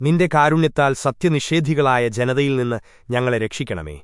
നിന്റെ കാരുണ്യത്താൽ സത്യനിഷേധികളായ ജനതയിൽ നിന്ന് ഞങ്ങളെ രക്ഷിക്കണമേ.